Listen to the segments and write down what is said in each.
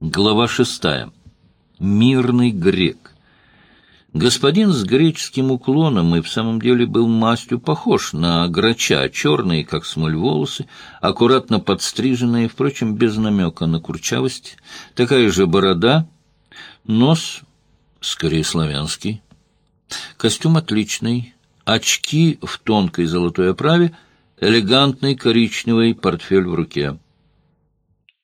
Глава шестая. Мирный грек. Господин с греческим уклоном и в самом деле был мастью похож на грача, черные, как смоль, волосы, аккуратно подстриженные, впрочем, без намека на курчавость, такая же борода, нос, скорее славянский, костюм отличный, очки в тонкой золотой оправе, элегантный коричневый портфель в руке.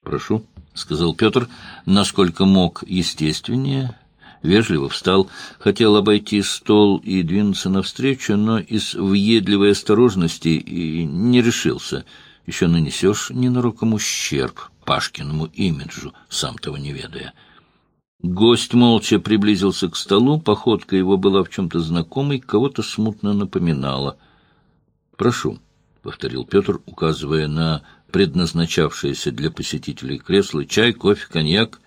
«Прошу». — сказал Петр, насколько мог естественнее, вежливо встал, хотел обойти стол и двинуться навстречу, но из въедливой осторожности и не решился. Еще нанесешь ненароком ущерб Пашкиному имиджу, сам того не ведая. Гость молча приблизился к столу, походка его была в чем-то знакомой, кого-то смутно напоминала. — Прошу, — повторил Петр, указывая на предназначавшееся для посетителей кресло, чай, кофе, коньяк,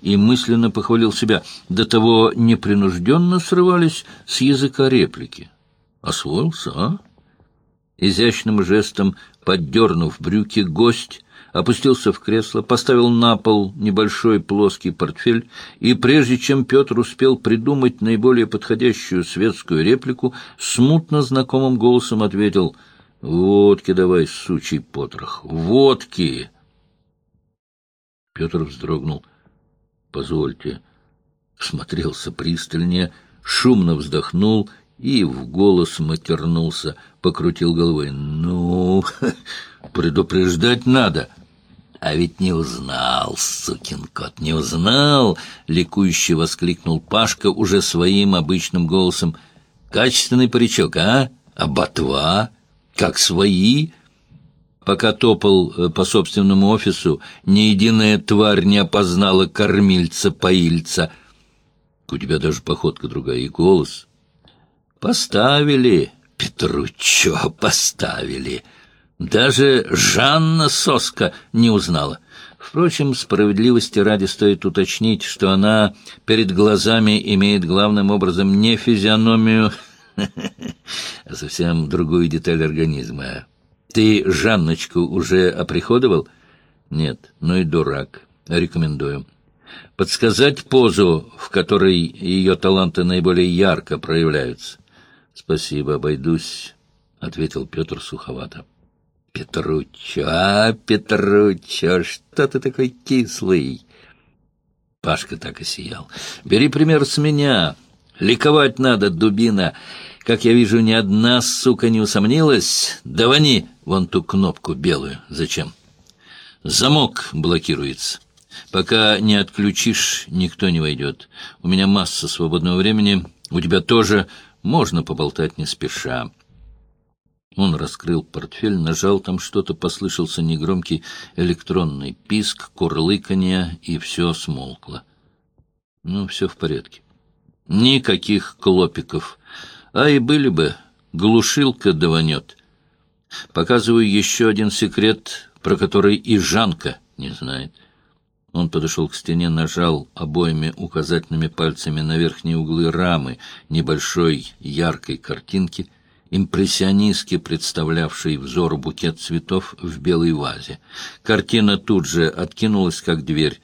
и мысленно похвалил себя. До того непринужденно срывались с языка реплики. Освоился, а? Изящным жестом, поддернув брюки, гость опустился в кресло, поставил на пол небольшой плоский портфель, и прежде чем Петр успел придумать наиболее подходящую светскую реплику, смутно знакомым голосом ответил — Водки давай, сучий потрох, водки! Петр вздрогнул. Позвольте. Смотрелся пристальнее, шумно вздохнул и в голос матернулся, покрутил головой. Ну, предупреждать надо. А ведь не узнал, сукин кот, не узнал, ликующе воскликнул Пашка уже своим обычным голосом. Качественный паричок, а? А ботва? Как свои. Пока топал э, по собственному офису, ни единая тварь не опознала кормильца-поильца. У тебя даже походка другая и голос. Поставили, Петручо, поставили. Даже Жанна Соска не узнала. Впрочем, справедливости ради стоит уточнить, что она перед глазами имеет главным образом не физиономию совсем другую деталь организма. Ты Жанночку уже оприходовал? Нет, ну и дурак. Рекомендую. Подсказать позу, в которой ее таланты наиболее ярко проявляются. Спасибо, обойдусь, — ответил Петр суховато. Петручо, а, Петручо, что ты такой кислый? Пашка так и сиял. Бери пример с меня. Ликовать надо, дубина. Как я вижу, ни одна сука не усомнилась. Давани вон ту кнопку белую. Зачем? Замок блокируется. Пока не отключишь, никто не войдет. У меня масса свободного времени. У тебя тоже. Можно поболтать не спеша. Он раскрыл портфель, нажал там что-то, послышался негромкий электронный писк, курлыканье, и все смолкло. Ну, все в порядке. Никаких клопиков. А и были бы, глушилка даванет. Показываю еще один секрет, про который и Жанка не знает. Он подошел к стене, нажал обоими указательными пальцами на верхние углы рамы небольшой яркой картинки, импрессионистски представлявшей взору букет цветов в белой вазе. Картина тут же откинулась, как дверь.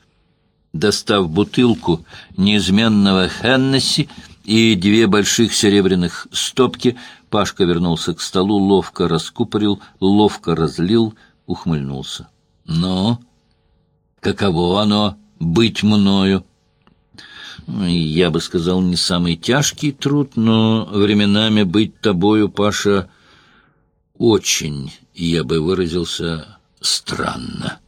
Достав бутылку неизменного Хеннесси и две больших серебряных стопки, Пашка вернулся к столу, ловко раскупорил, ловко разлил, ухмыльнулся. «Ну, каково оно быть мною?» «Я бы сказал, не самый тяжкий труд, но временами быть тобою, Паша, очень, я бы выразился, странно».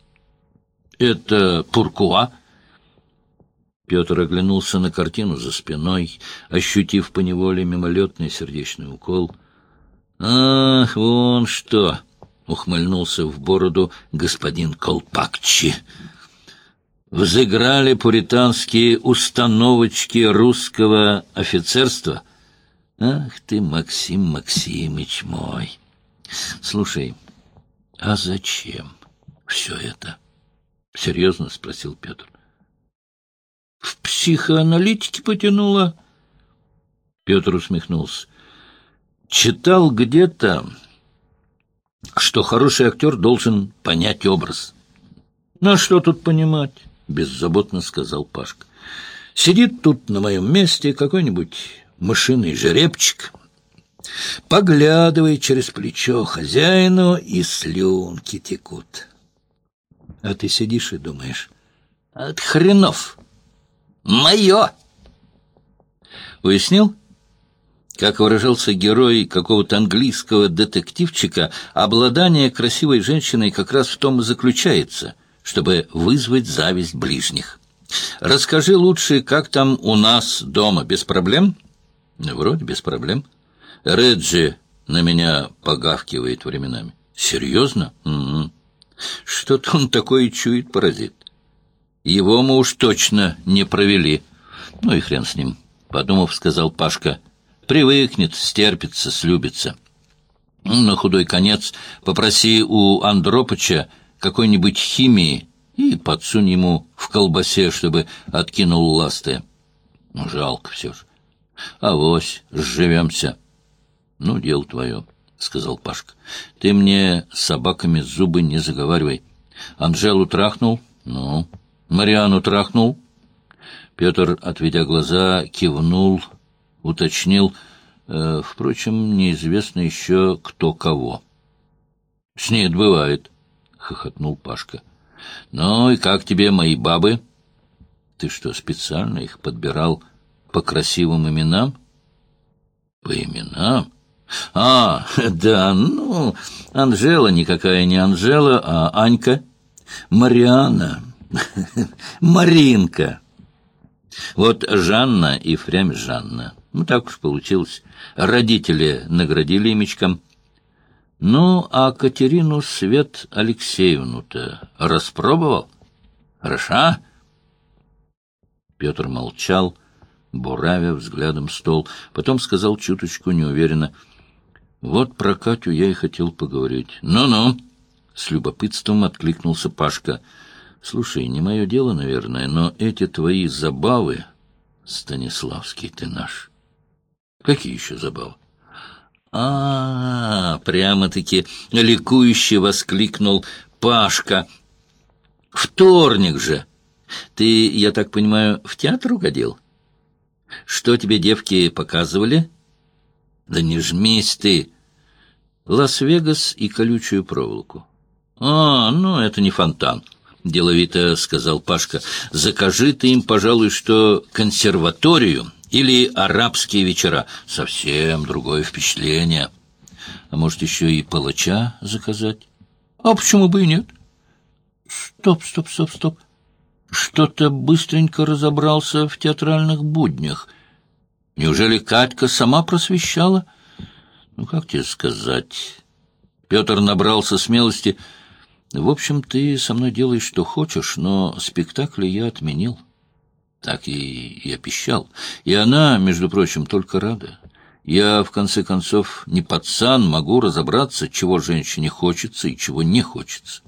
«Это Пуркуа?» Петр оглянулся на картину за спиной, ощутив поневоле мимолетный сердечный укол. «Ах, вон что!» — ухмыльнулся в бороду господин Колпакчи. «Взыграли пуританские установочки русского офицерства? Ах ты, Максим Максимыч мой! Слушай, а зачем все это?» — серьезно спросил Петр в психоаналитике потянуло. Петр усмехнулся. Читал где-то, что хороший актер должен понять образ. Ну, а что тут понимать? беззаботно сказал Пашка. Сидит тут на моем месте какой-нибудь мышиный жеребчик, поглядывает через плечо хозяину, и слюнки текут. А ты сидишь и думаешь, от хренов, мое! Уяснил? Как выражался герой какого-то английского детективчика, обладание красивой женщиной как раз в том и заключается, чтобы вызвать зависть ближних. Расскажи лучше, как там у нас дома, без проблем? Вроде без проблем. Реджи на меня погавкивает временами. Серьезно? Что-то он такое чует, паразит. Его мы уж точно не провели. Ну и хрен с ним, подумав, сказал Пашка. Привыкнет, стерпится, слюбится. На худой конец попроси у Андропыча какой-нибудь химии и подсунь ему в колбасе, чтобы откинул ласты. Ну, жалко все же. Авось, сживемся. Ну, дело твое, — сказал Пашка. Ты мне собаками зубы не заговаривай. Анжелу трахнул? Ну. Мариану трахнул? Петр, отведя глаза, кивнул, уточнил. Э, впрочем, неизвестно еще кто кого. — С ней бывает, — хохотнул Пашка. — ну и как тебе мои бабы? Ты что, специально их подбирал по красивым именам? По именам? А, да, ну, Анжела никакая не Анжела, а Анька. Мариана. Маринка. Вот Жанна и впрямь Жанна. Ну, так уж получилось. Родители наградили имечком. Ну, а Катерину Свет Алексеевну-то распробовал? Хороша? Петр молчал, буравя взглядом стол. Потом сказал чуточку неуверенно. Вот про Катю я и хотел поговорить. Ну-ну, с любопытством откликнулся Пашка. Слушай, не мое дело, наверное, но эти твои забавы, Станиславский ты наш. Какие еще забавы? а, -а, -а прямо-таки ликующе воскликнул Пашка. «Вторник же! Ты, я так понимаю, в театр угодил? Что тебе девки показывали?» «Да не жмись ты!» «Лас-Вегас и колючую проволоку». «А, ну, это не фонтан», — деловито сказал Пашка. «Закажи ты им, пожалуй, что консерваторию или арабские вечера. Совсем другое впечатление. А может, еще и палача заказать? А почему бы и нет? Стоп, стоп, стоп, стоп. Что-то быстренько разобрался в театральных буднях. Неужели Катька сама просвещала? Ну, как тебе сказать? Петр набрался смелости. В общем, ты со мной делаешь, что хочешь, но спектакли я отменил. Так и я пищал. И она, между прочим, только рада. Я, в конце концов, не пацан, могу разобраться, чего женщине хочется и чего не хочется.